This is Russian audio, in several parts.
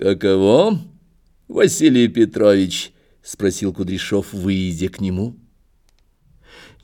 «Каково, Василий Петрович?» — спросил Кудряшов, выйдя к нему.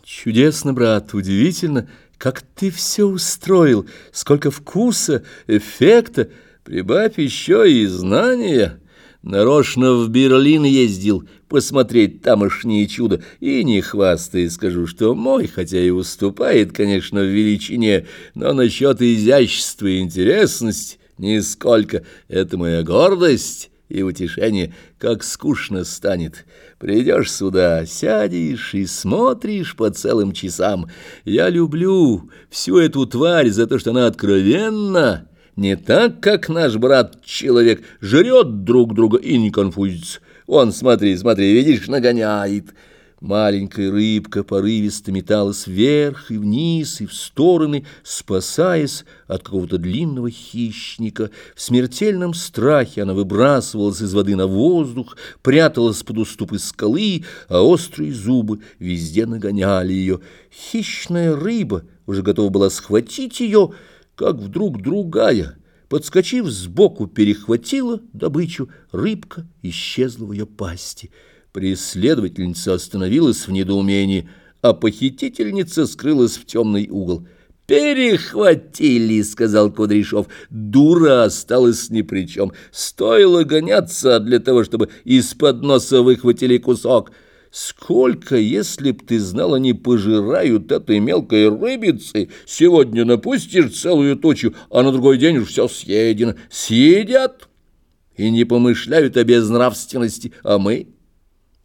«Чудесно, брат, удивительно, как ты все устроил, сколько вкуса, эффекта, прибавь еще и знания». Нарочно в Берлин ездил посмотреть тамошнее чудо, и не хвастаясь скажу, что мой, хотя и уступает, конечно, в величине, но насчет изящества и интересности нисколько. Это моя гордость и утешение, как скучно станет. Придешь сюда, сядешь и смотришь по целым часам. Я люблю всю эту тварь за то, что она откровенна, не так, как наш брат-человек жрет друг друга и не конфузится. Он, смотри, смотри, видишь, нагоняет. Маленькая рыбка порывисто металась вверх и вниз и в стороны, спасаясь от какого-то длинного хищника. В смертельном страхе она выбрасывалась из воды на воздух, пряталась под уступы скалы, а острые зубы везде нагоняли ее. Хищная рыба уже готова была схватить ее, как вдруг другая, подскочив сбоку, перехватила добычу, рыбка исчезла в ее пасти. Преследовательница остановилась в недоумении, а похитительница скрылась в темный угол. «Перехватили», — сказал Кудряшов. «Дура осталась ни при чем. Стоило гоняться для того, чтобы из-под носа выхватили кусок». Сколько, если б ты знала, не пожирают этой мелкой рыбицы, сегодня напустишь целую точу, а на другой день уж все съедено. Съедят и не помышляют о безнравственности, а мы?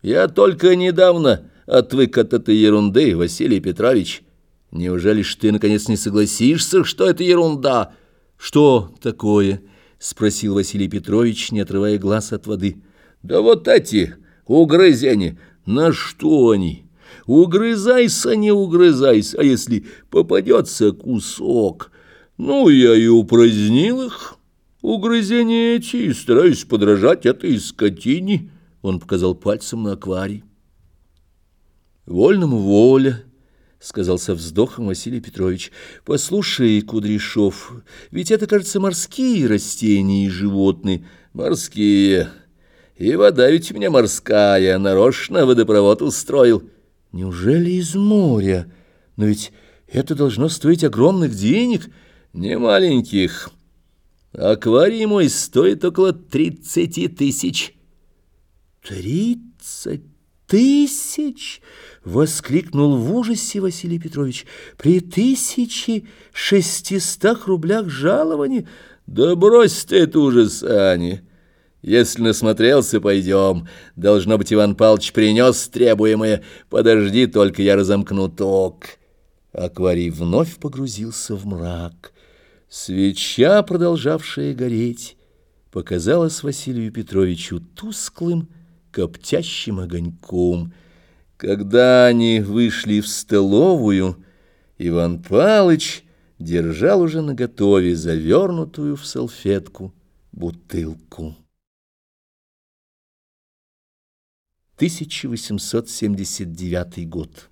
Я только недавно отвык от этой ерунды, Василий Петрович. Неужели ж ты, наконец, не согласишься, что это ерунда? Что такое? — спросил Василий Петрович, не отрывая глаз от воды. — Да вот эти угрызения... На что они? Угрызайся, не угрызайся, а если попадется кусок? Ну, я и упразднил их. Угрызения эти, и стараюсь подражать этой скотине. Он показал пальцем на акварий. Вольному воля, — сказал со вздохом Василий Петрович. — Послушай, Кудряшов, ведь это, кажется, морские растения и животные. Морские. И вода ведь у меня морская, нарочно водопровод устроил. Неужели из моря? Но ведь это должно стоить огромных денег. Не маленьких. Акварий мой стоит около тридцати тысяч. Тридцать тысяч? Воскликнул в ужасе Василий Петрович. При тысяче шестистах рублях жалования? Да брось ты это ужасание. Если насмотрелся, пойдем. Должно быть, Иван Павлович принес требуемое. Подожди, только я разомкну ток. Акварий вновь погрузился в мрак. Свеча, продолжавшая гореть, показалась Василию Петровичу тусклым, коптящим огоньком. Когда они вышли в столовую, Иван Павлович держал уже наготове завернутую в салфетку бутылку. 1879 год.